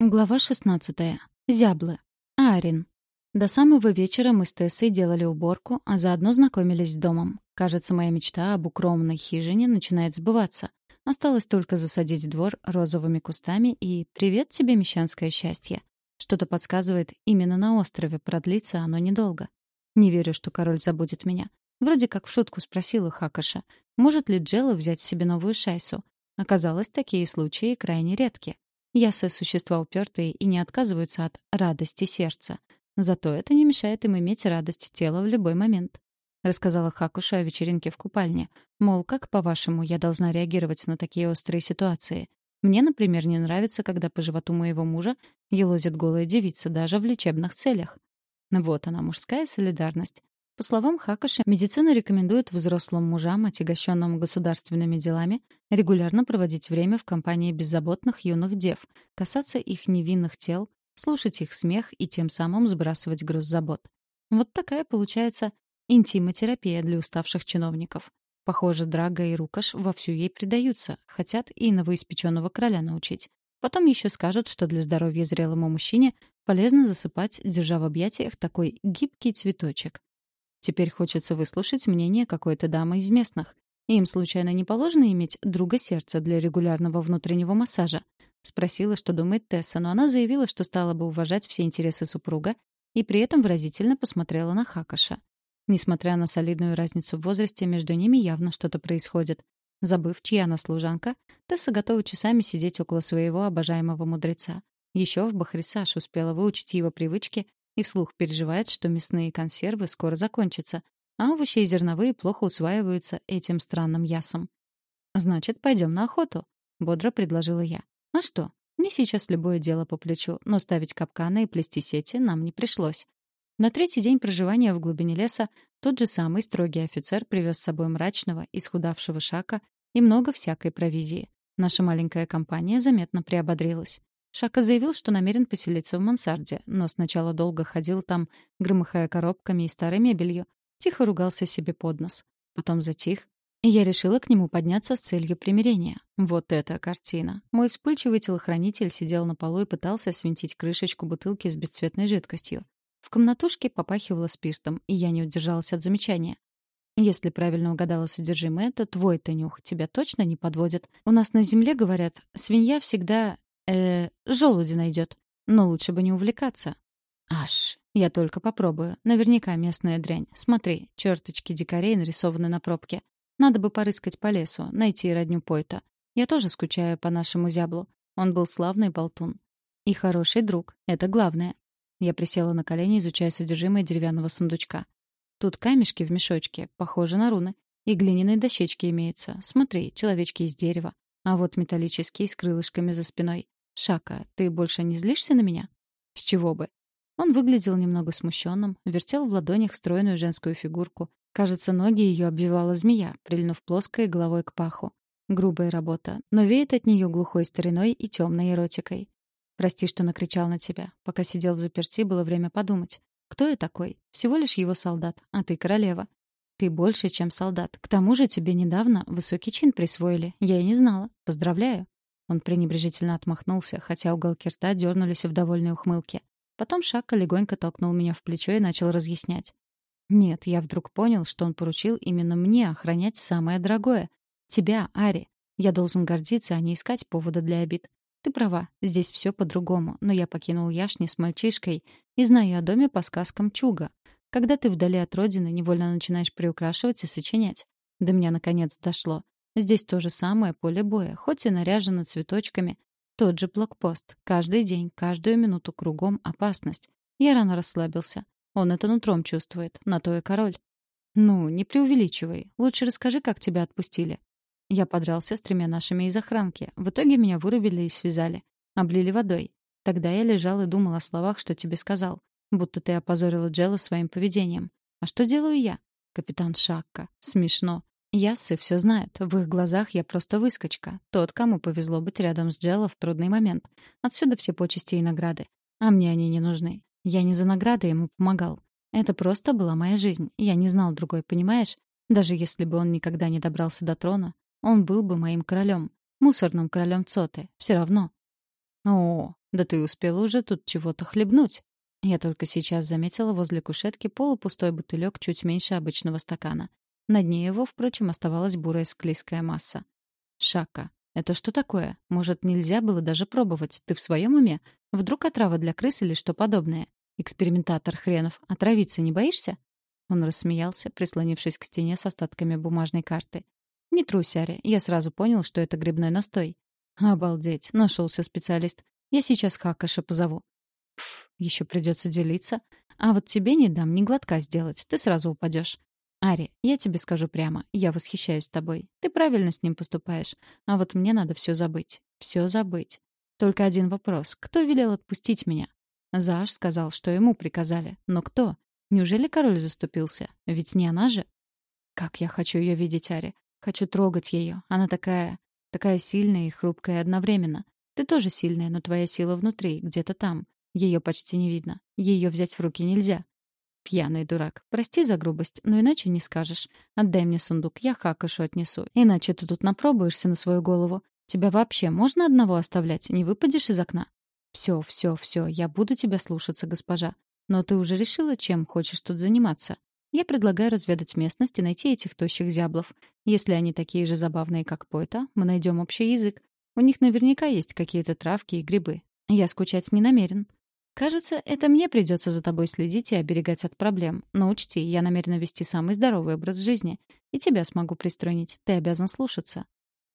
Глава 16. Зяблы. Арин. До самого вечера мы с Тессой делали уборку, а заодно знакомились с домом. Кажется, моя мечта об укромной хижине начинает сбываться. Осталось только засадить двор розовыми кустами и «Привет тебе, мещанское счастье». Что-то подсказывает, именно на острове продлится оно недолго. Не верю, что король забудет меня. Вроде как в шутку спросила Хакаша, может ли Джелла взять себе новую шайсу. Оказалось, такие случаи крайне редки. Ясы — существа упертые и не отказываются от радости сердца. Зато это не мешает им иметь радость тела в любой момент. Рассказала Хакуша о вечеринке в купальне. Мол, как, по-вашему, я должна реагировать на такие острые ситуации? Мне, например, не нравится, когда по животу моего мужа елозит голая девица даже в лечебных целях. Вот она, мужская солидарность. По словам Хакаши, медицина рекомендует взрослым мужам, отягощенным государственными делами, регулярно проводить время в компании беззаботных юных дев, касаться их невинных тел, слушать их смех и тем самым сбрасывать груз забот. Вот такая получается интимотерапия для уставших чиновников. Похоже, Драга и Рукаш вовсю ей предаются, хотят и новоиспеченного короля научить. Потом еще скажут, что для здоровья зрелому мужчине полезно засыпать, держа в объятиях такой гибкий цветочек. Теперь хочется выслушать мнение какой-то дамы из местных. Им случайно не положено иметь друга сердца для регулярного внутреннего массажа? Спросила, что думает Тесса, но она заявила, что стала бы уважать все интересы супруга и при этом выразительно посмотрела на Хакаша. Несмотря на солидную разницу в возрасте, между ними явно что-то происходит. Забыв, чья она служанка, Тесса готова часами сидеть около своего обожаемого мудреца. Еще в Бахрисаш успела выучить его привычки и вслух переживает, что мясные консервы скоро закончатся, а овощи и зерновые плохо усваиваются этим странным ясом. «Значит, пойдем на охоту», — бодро предложила я. «А что? Мне сейчас любое дело по плечу, но ставить капканы и плести сети нам не пришлось». На третий день проживания в глубине леса тот же самый строгий офицер привез с собой мрачного, исхудавшего шака и много всякой провизии. Наша маленькая компания заметно приободрилась. Шака заявил, что намерен поселиться в мансарде, но сначала долго ходил там, громыхая коробками и старой мебелью. Тихо ругался себе под нос. Потом затих, и я решила к нему подняться с целью примирения. Вот эта картина. Мой вспыльчивый телохранитель сидел на полу и пытался свинтить крышечку бутылки с бесцветной жидкостью. В комнатушке попахивало спиртом, и я не удержалась от замечания. Если правильно угадала содержимое, то твой-то нюх тебя точно не подводит. У нас на земле говорят, свинья всегда э желуди найдет. Но лучше бы не увлекаться. Аж, я только попробую. Наверняка местная дрянь. Смотри, черточки дикарей нарисованы на пробке. Надо бы порыскать по лесу, найти родню Пойта. Я тоже скучаю по нашему зяблу. Он был славный болтун. И хороший друг. Это главное. Я присела на колени, изучая содержимое деревянного сундучка. Тут камешки в мешочке, похожи на руны. И глиняные дощечки имеются. Смотри, человечки из дерева. А вот металлические с крылышками за спиной. «Шака, ты больше не злишься на меня?» «С чего бы?» Он выглядел немного смущенным, вертел в ладонях стройную женскую фигурку. Кажется, ноги ее обвивала змея, прильнув плоской головой к паху. Грубая работа, но веет от нее глухой стариной и темной эротикой. «Прости, что накричал на тебя. Пока сидел в заперти, было время подумать. Кто я такой? Всего лишь его солдат, а ты королева. Ты больше, чем солдат. К тому же тебе недавно высокий чин присвоили. Я и не знала. Поздравляю». Он пренебрежительно отмахнулся, хотя уголки рта дернулись в довольной ухмылке. Потом Шака легонько толкнул меня в плечо и начал разъяснять. Нет, я вдруг понял, что он поручил именно мне охранять самое дорогое. Тебя, Ари. Я должен гордиться, а не искать повода для обид. Ты права, здесь все по-другому, но я покинул Яшни с мальчишкой и знаю о доме по сказкам Чуга. Когда ты вдали от родины, невольно начинаешь приукрашивать и сочинять. До меня наконец дошло. Здесь то же самое поле боя, хоть и наряжено цветочками. Тот же блокпост. Каждый день, каждую минуту кругом опасность. Я рано расслабился. Он это нутром чувствует. На то и король. Ну, не преувеличивай. Лучше расскажи, как тебя отпустили. Я подрался с тремя нашими из охранки. В итоге меня вырубили и связали. Облили водой. Тогда я лежал и думал о словах, что тебе сказал. Будто ты опозорила Джелла своим поведением. А что делаю я? Капитан Шакка. Смешно. Яссы все знают. В их глазах я просто выскочка. Тот, кому повезло быть рядом с Джелло в трудный момент. Отсюда все почести и награды. А мне они не нужны. Я не за награды ему помогал. Это просто была моя жизнь. Я не знал другой, понимаешь? Даже если бы он никогда не добрался до трона, он был бы моим королем. Мусорным королем Цоты. Все равно. «О, да ты успела уже тут чего-то хлебнуть». Я только сейчас заметила возле кушетки полупустой бутылек чуть меньше обычного стакана. На дне его, впрочем, оставалась бурая склизкая масса. «Шака, это что такое? Может, нельзя было даже пробовать? Ты в своем уме? Вдруг отрава для крыс или что подобное? Экспериментатор хренов, отравиться не боишься?» Он рассмеялся, прислонившись к стене с остатками бумажной карты. «Не трусь, Ари, я сразу понял, что это грибной настой». «Обалдеть, нашелся специалист. Я сейчас Хакаша позову». «Пф, еще придется делиться. А вот тебе не дам ни глотка сделать, ты сразу упадешь. Ари, я тебе скажу прямо, я восхищаюсь тобой. Ты правильно с ним поступаешь. А вот мне надо все забыть. Все забыть. Только один вопрос. Кто велел отпустить меня? Заш сказал, что ему приказали. Но кто? Неужели король заступился? Ведь не она же? Как я хочу ее видеть, Ари. Хочу трогать ее. Она такая... такая сильная и хрупкая одновременно. Ты тоже сильная, но твоя сила внутри, где-то там. Ее почти не видно. Ее взять в руки нельзя. Пьяный дурак. Прости за грубость, но иначе не скажешь. Отдай мне сундук, я Хакашу отнесу. Иначе ты тут напробуешься на свою голову. Тебя вообще можно одного оставлять? Не выпадешь из окна? Все, все, все, я буду тебя слушаться, госпожа. Но ты уже решила, чем хочешь тут заниматься? Я предлагаю разведать местность и найти этих тощих зяблов. Если они такие же забавные, как Пойта, мы найдем общий язык. У них наверняка есть какие-то травки и грибы. Я скучать не намерен. Кажется, это мне придется за тобой следить и оберегать от проблем. Но учти, я намерена вести самый здоровый образ жизни. И тебя смогу пристроить. Ты обязан слушаться.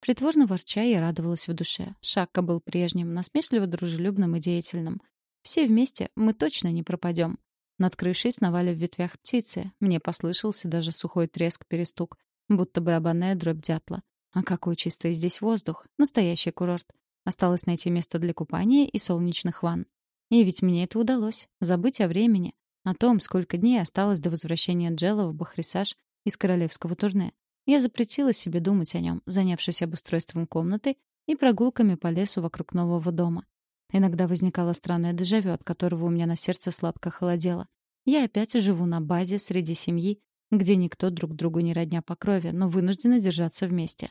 Притворно ворча, я радовалась в душе. Шакка был прежним, насмешливо дружелюбным и деятельным. Все вместе мы точно не пропадем. Над крышей сновали в ветвях птицы. Мне послышался даже сухой треск-перестук, будто барабанная дробь дятла. А какой чистый здесь воздух. Настоящий курорт. Осталось найти место для купания и солнечных ванн. И ведь мне это удалось. Забыть о времени. О том, сколько дней осталось до возвращения Джелла в Бахрисаж из королевского турне. Я запретила себе думать о нем, занявшись обустройством комнаты и прогулками по лесу вокруг нового дома. Иногда возникало странное дежавю, от которого у меня на сердце сладко холодело. Я опять живу на базе среди семьи, где никто друг другу не родня по крови, но вынуждены держаться вместе.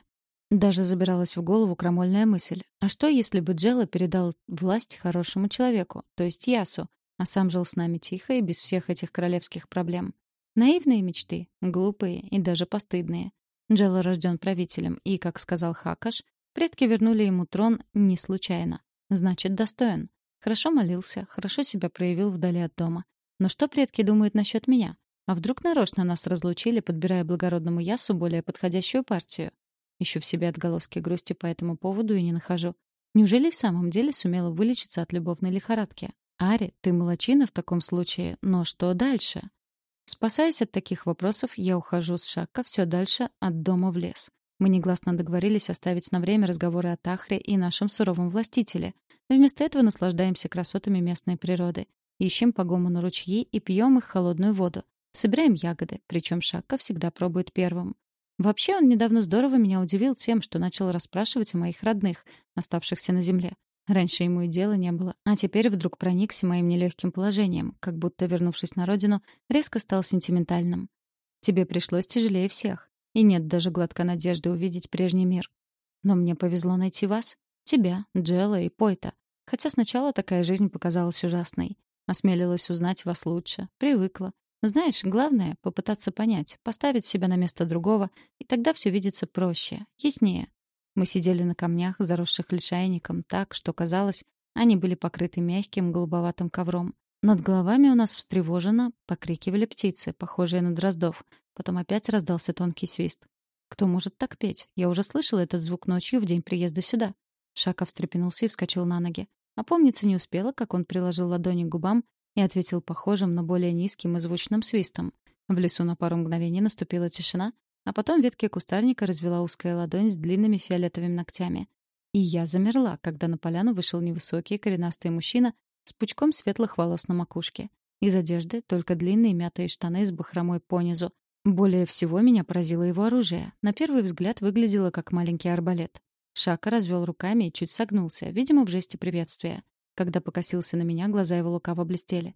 Даже забиралась в голову крамольная мысль. А что, если бы Джелла передал власть хорошему человеку, то есть Ясу, а сам жил с нами тихо и без всех этих королевских проблем? Наивные мечты, глупые и даже постыдные. Джелла рожден правителем, и, как сказал Хакаш, предки вернули ему трон не случайно. Значит, достоин. Хорошо молился, хорошо себя проявил вдали от дома. Но что предки думают насчет меня? А вдруг нарочно нас разлучили, подбирая благородному Ясу более подходящую партию? Ищу в себе отголоски грусти по этому поводу и не нахожу. Неужели в самом деле сумела вылечиться от любовной лихорадки? Ари, ты молочина в таком случае, но что дальше? Спасаясь от таких вопросов, я ухожу с Шакка все дальше от дома в лес. Мы негласно договорились оставить на время разговоры о Тахре и нашем суровом властителе. Вместо этого наслаждаемся красотами местной природы. Ищем по гомону ручьи и пьем их холодную воду. Собираем ягоды, причем Шакка всегда пробует первым. Вообще, он недавно здорово меня удивил тем, что начал расспрашивать о моих родных, оставшихся на земле. Раньше ему и дела не было, а теперь вдруг проникся моим нелегким положением, как будто, вернувшись на родину, резко стал сентиментальным. Тебе пришлось тяжелее всех, и нет даже глотка надежды увидеть прежний мир. Но мне повезло найти вас, тебя, Джелла и Пойта. Хотя сначала такая жизнь показалась ужасной. Осмелилась узнать вас лучше, привыкла, знаешь, главное — попытаться понять, поставить себя на место другого, и тогда все видится проще, яснее. Мы сидели на камнях, заросших лишайником, так, что казалось, они были покрыты мягким голубоватым ковром. Над головами у нас встревоженно покрикивали птицы, похожие на дроздов. Потом опять раздался тонкий свист. Кто может так петь? Я уже слышала этот звук ночью в день приезда сюда. Шака встрепенулся и вскочил на ноги. Опомниться не успела, как он приложил ладони к губам и ответил похожим, но более низким и звучным свистом. В лесу на пару мгновений наступила тишина, а потом ветки кустарника развела узкая ладонь с длинными фиолетовыми ногтями. И я замерла, когда на поляну вышел невысокий коренастый мужчина с пучком светлых волос на макушке. Из одежды только длинные мятые штаны с бахромой понизу. Более всего меня поразило его оружие. На первый взгляд выглядело как маленький арбалет. Шака развел руками и чуть согнулся, видимо, в жесте приветствия. Когда покосился на меня, глаза его лукаво блестели.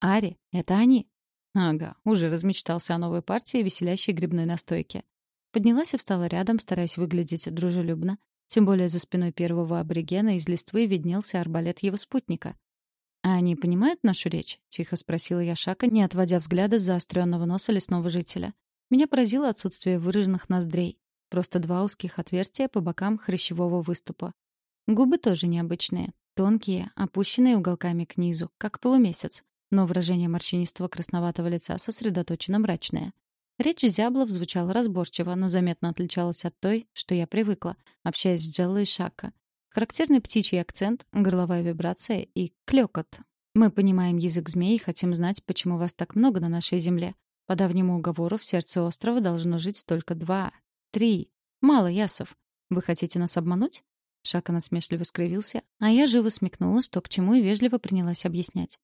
«Ари, это они!» Ага, уже размечтался о новой партии веселящей грибной настойки. Поднялась и встала рядом, стараясь выглядеть дружелюбно. Тем более за спиной первого аборигена из листвы виднелся арбалет его спутника. «А они понимают нашу речь?» — тихо спросила я Шака, не отводя взгляда с заостренного носа лесного жителя. Меня поразило отсутствие выраженных ноздрей. Просто два узких отверстия по бокам хрящевого выступа. Губы тоже необычные. Тонкие, опущенные уголками к низу, как полумесяц. Но выражение морщинистого красноватого лица сосредоточено мрачное. Речь Зяблов звучала разборчиво, но заметно отличалась от той, что я привыкла, общаясь с Джеллой и Шака. Характерный птичий акцент, горловая вибрация и клёкот. Мы понимаем язык змей и хотим знать, почему вас так много на нашей земле. По давнему уговору в сердце острова должно жить только два, три. Мало ясов. Вы хотите нас обмануть? Шака насмешливо скривился, а я живо смекнула, что к чему и вежливо принялась объяснять.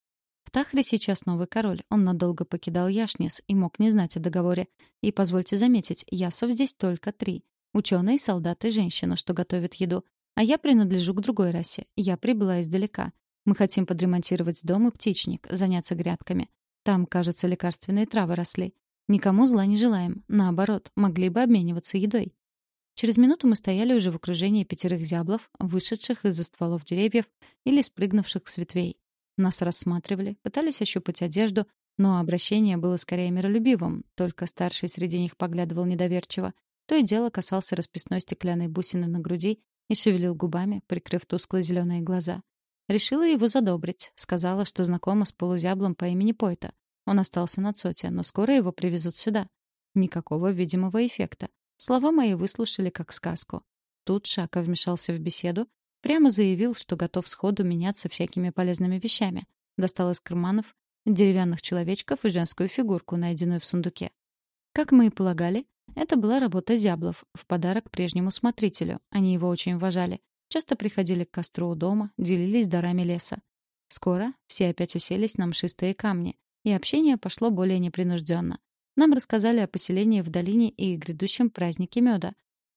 В Тахре сейчас новый король. Он надолго покидал Яшнис и мог не знать о договоре. И, позвольте заметить, ясов здесь только три. Ученый, солдат и женщина, что готовят еду. А я принадлежу к другой расе. Я прибыла издалека. Мы хотим подремонтировать дом и птичник, заняться грядками. Там, кажется, лекарственные травы росли. Никому зла не желаем. Наоборот, могли бы обмениваться едой. Через минуту мы стояли уже в окружении пятерых зяблов, вышедших из-за стволов деревьев или спрыгнувших с ветвей. Нас рассматривали, пытались ощупать одежду, но обращение было скорее миролюбивым, только старший среди них поглядывал недоверчиво. То и дело касался расписной стеклянной бусины на груди и шевелил губами, прикрыв тускло-зеленые глаза. Решила его задобрить, сказала, что знакома с полузяблом по имени Пойта. Он остался на Цоте, но скоро его привезут сюда. Никакого видимого эффекта. Слова мои выслушали как сказку. Тут Шака вмешался в беседу, Прямо заявил, что готов сходу меняться всякими полезными вещами. Достал из карманов деревянных человечков и женскую фигурку, найденную в сундуке. Как мы и полагали, это была работа зяблов, в подарок прежнему смотрителю. Они его очень уважали. Часто приходили к костру у дома, делились дарами леса. Скоро все опять уселись на мшистые камни, и общение пошло более непринужденно. Нам рассказали о поселении в долине и грядущем празднике меда,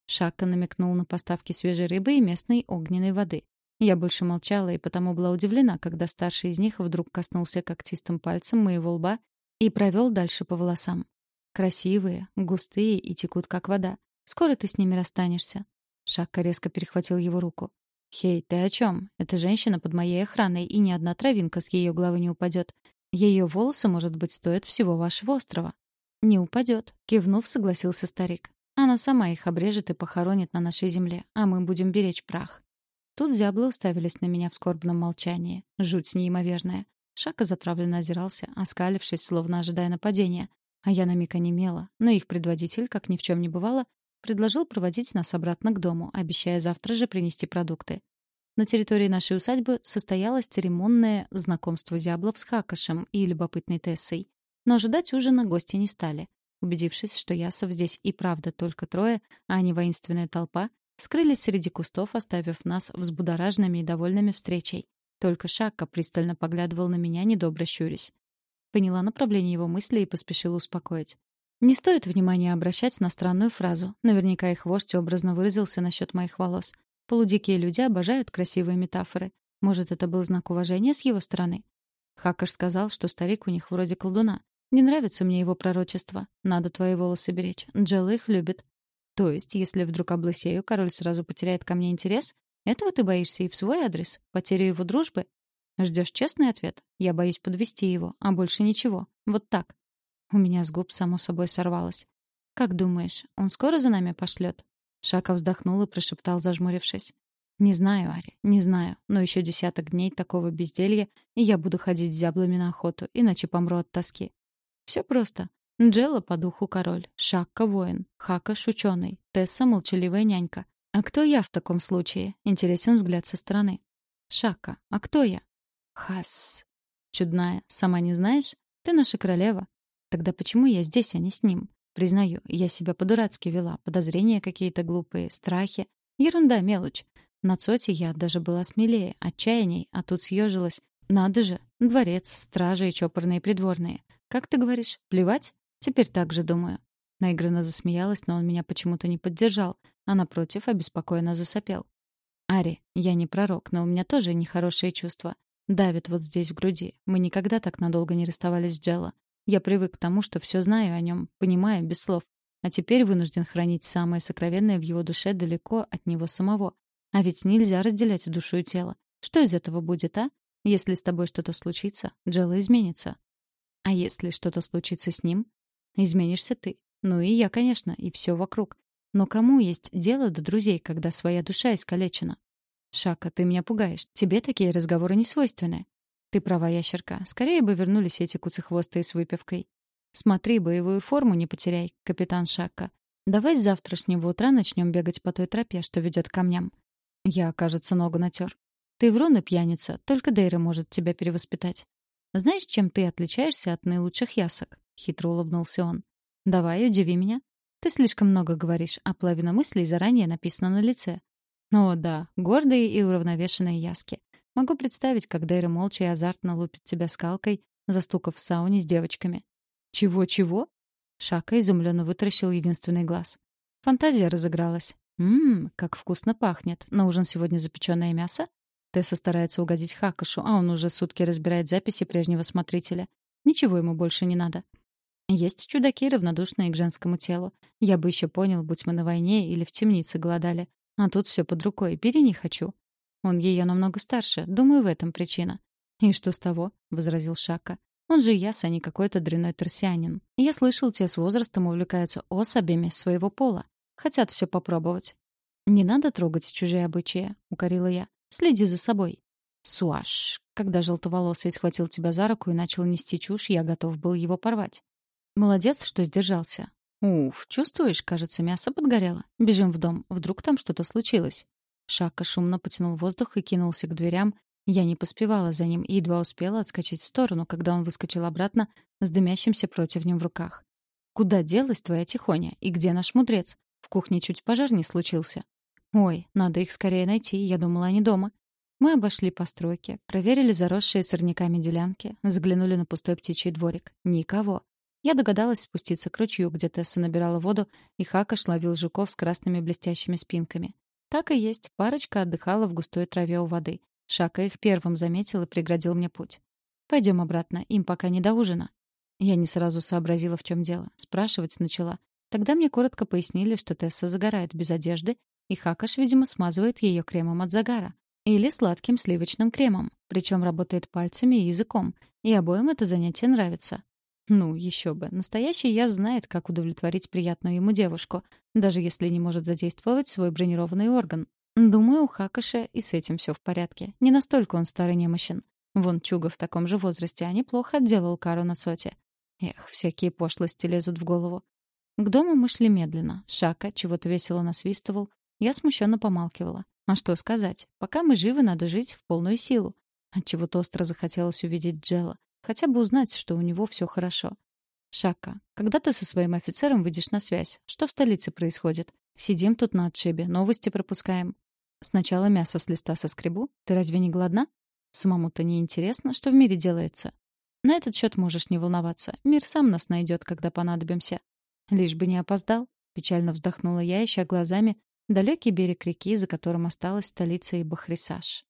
Шака намекнул на поставки свежей рыбы и местной огненной воды. Я больше молчала и потому была удивлена, когда старший из них вдруг коснулся когтистым пальцем моего лба и провел дальше по волосам. Красивые, густые и текут, как вода. Скоро ты с ними расстанешься. Шакка резко перехватил его руку. «Хей, ты о чем? Эта женщина под моей охраной, и ни одна травинка с ее головы не упадет. Ее волосы, может быть, стоят всего вашего острова». «Не упадет», — кивнув, согласился старик. Она сама их обрежет и похоронит на нашей земле, а мы будем беречь прах. Тут зяблы уставились на меня в скорбном молчании. Жуть неимоверная. Шака затравленно озирался, оскалившись, словно ожидая нападения. А я на миг онемела, но их предводитель, как ни в чем не бывало, предложил проводить нас обратно к дому, обещая завтра же принести продукты. На территории нашей усадьбы состоялось церемонное знакомство зяблов с Хакашем и любопытной Тессой. Но ожидать ужина гости не стали. Убедившись, что ясов здесь и правда только трое, а не воинственная толпа, скрылись среди кустов, оставив нас взбудораженными и довольными встречей. Только Шакка пристально поглядывал на меня, недобро щурясь. Поняла направление его мысли и поспешила успокоить. Не стоит внимания обращать на странную фразу. Наверняка их вождь образно выразился насчет моих волос. Полудикие люди обожают красивые метафоры. Может, это был знак уважения с его стороны? Хакаш сказал, что старик у них вроде колдуна. Не нравится мне его пророчество. Надо твои волосы беречь. Джелла их любит. То есть, если вдруг облысею, король сразу потеряет ко мне интерес? Этого ты боишься и в свой адрес? Потерю его дружбы? Ждешь честный ответ? Я боюсь подвести его, а больше ничего. Вот так. У меня с губ само собой сорвалось. Как думаешь, он скоро за нами пошлет? Шака вздохнул и прошептал, зажмурившись. «Не знаю, Ари, не знаю, но еще десяток дней такого безделья, и я буду ходить с зяблами на охоту, иначе помру от тоски. Все просто. Джелла по духу король, Шакка воин, Хакаш ученый, Тесса молчаливая нянька. А кто я в таком случае? Интересен взгляд со стороны. Шакка, а кто я? Хас. Чудная, сама не знаешь? Ты наша королева. Тогда почему я здесь, а не с ним? Признаю, я себя по-дурацки вела, подозрения какие-то глупые, страхи. Ерунда, мелочь. На Цоте я даже была смелее, отчаянней, а тут съежилась. Надо же, дворец, стражи и чопорные придворные. «Как ты говоришь? Плевать? Теперь так же думаю». Наигранно засмеялась, но он меня почему-то не поддержал, а напротив обеспокоенно засопел. «Ари, я не пророк, но у меня тоже нехорошие чувства. Давит вот здесь в груди. Мы никогда так надолго не расставались с Джелло. Я привык к тому, что все знаю о нем, понимаю без слов. а теперь вынужден хранить самое сокровенное в его душе далеко от него самого. А ведь нельзя разделять душу и тело. Что из этого будет, а? Если с тобой что-то случится, Джелла изменится. А если что-то случится с ним? Изменишься ты. Ну и я, конечно, и все вокруг. Но кому есть дело до друзей, когда своя душа искалечена? Шака, ты меня пугаешь. Тебе такие разговоры не свойственны. Ты права, ящерка. Скорее бы вернулись эти куцехвостые с выпивкой. Смотри, боевую форму не потеряй, капитан Шака. Давай с завтрашнего утра начнем бегать по той тропе, что ведет к камням. Я, кажется, ногу натер. Ты врун и пьяница, только Дейра может тебя перевоспитать. Знаешь, чем ты отличаешься от наилучших ясок? Хитро улыбнулся он. Давай, удиви меня. Ты слишком много говоришь, а половина мыслей заранее написана на лице. О, да, гордые и уравновешенные яски. Могу представить, как Дейра молча и азартно лупит тебя скалкой, застукав в сауне с девочками. Чего-чего? Шака изумленно вытаращил единственный глаз. Фантазия разыгралась. Ммм, как вкусно пахнет. На ужин сегодня запеченное мясо? Тесса старается угодить Хакашу, а он уже сутки разбирает записи прежнего смотрителя. Ничего ему больше не надо. Есть чудаки, равнодушные к женскому телу. Я бы еще понял, будь мы на войне или в темнице голодали. А тут все под рукой, бери не хочу. Он ее намного старше, думаю, в этом причина. «И что с того?» — возразил Шака. «Он же яс, а не какой-то дряной торсианин. Я слышал, те с возрастом увлекаются особями своего пола. Хотят все попробовать». «Не надо трогать чужие обычаи», — укорила я. Следи за собой. Суаш, когда желтоволосый схватил тебя за руку и начал нести чушь, я готов был его порвать. Молодец, что сдержался. Уф, чувствуешь, кажется, мясо подгорело. Бежим в дом, вдруг там что-то случилось. Шака шумно потянул воздух и кинулся к дверям. Я не поспевала за ним и едва успела отскочить в сторону, когда он выскочил обратно с дымящимся противнем в руках. «Куда делась твоя тихоня? И где наш мудрец? В кухне чуть пожар не случился». Ой, надо их скорее найти, я думала, они дома. Мы обошли постройки, проверили заросшие сорняками делянки, заглянули на пустой птичий дворик. Никого. Я догадалась спуститься к ручью, где Тесса набирала воду, и Хакаш ловил жуков с красными блестящими спинками. Так и есть, парочка отдыхала в густой траве у воды. Шака их первым заметил и преградил мне путь. Пойдем обратно, им пока не до ужина. Я не сразу сообразила, в чем дело. Спрашивать начала. Тогда мне коротко пояснили, что Тесса загорает без одежды и Хакаш, видимо, смазывает ее кремом от загара. Или сладким сливочным кремом. Причем работает пальцами и языком. И обоим это занятие нравится. Ну, еще бы. Настоящий я знает, как удовлетворить приятную ему девушку, даже если не может задействовать свой бронированный орган. Думаю, у Хакаша и с этим все в порядке. Не настолько он старый немощен. Вон Чуга в таком же возрасте, а неплохо отделал кару на соте. Эх, всякие пошлости лезут в голову. К дому мы шли медленно. Шака чего-то весело насвистывал, я смущенно помалкивала. А что сказать? Пока мы живы, надо жить в полную силу. Отчего-то остро захотелось увидеть Джела. Хотя бы узнать, что у него все хорошо. Шака, когда ты со своим офицером выйдешь на связь? Что в столице происходит? Сидим тут на отшибе, новости пропускаем. Сначала мясо с листа соскребу. Ты разве не голодна? Самому-то не интересно, что в мире делается. На этот счет можешь не волноваться. Мир сам нас найдет, когда понадобимся. Лишь бы не опоздал. Печально вздохнула я, ища глазами Далекий берег реки, за которым осталась столица Ибахрисаш.